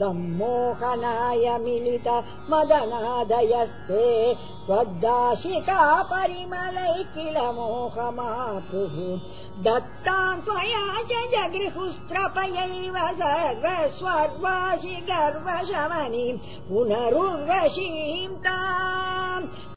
सम्मोहनाय मिलित मदनादयस्ते त्वद्दाशिका परिमलै किल मोहमातुः दत्तान् त्वया च जगृहुस्त्रपयैव सर्वस्वर्वासि गर्वशमनि पुनरुर्वशीम् ता